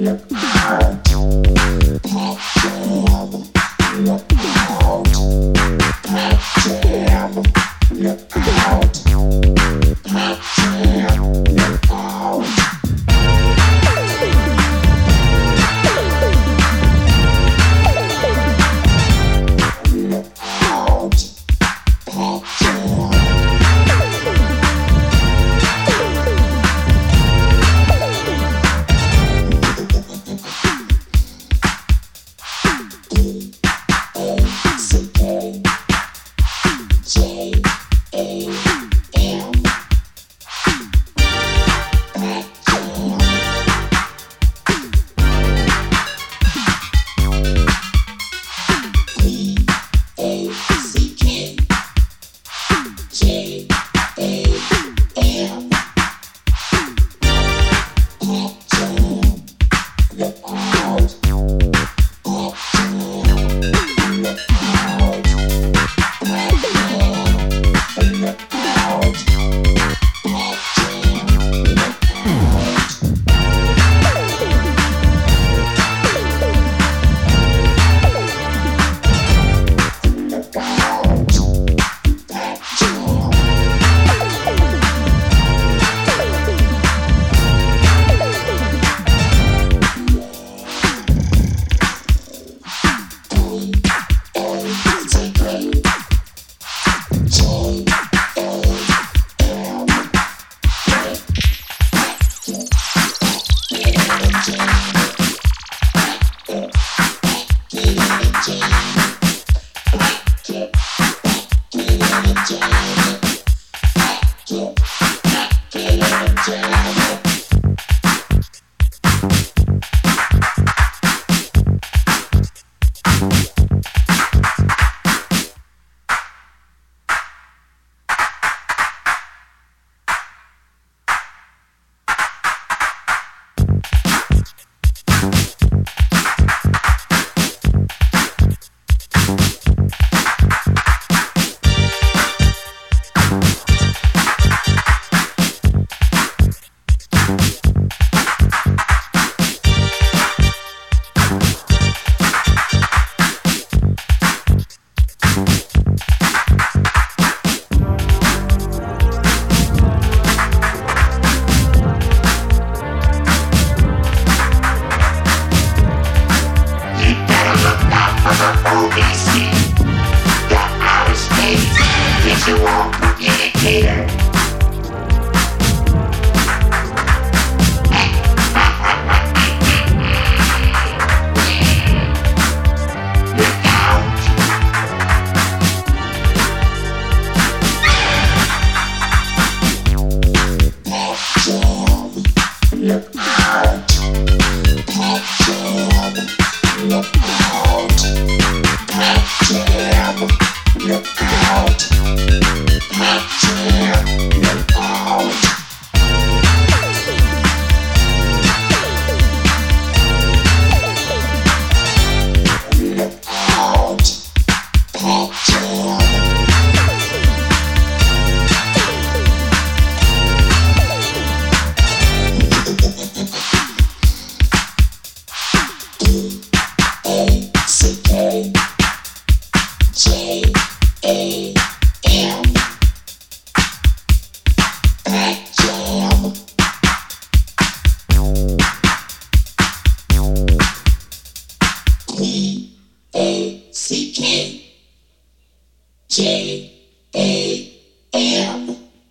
Yeah. time. Visual communicator. Bye. J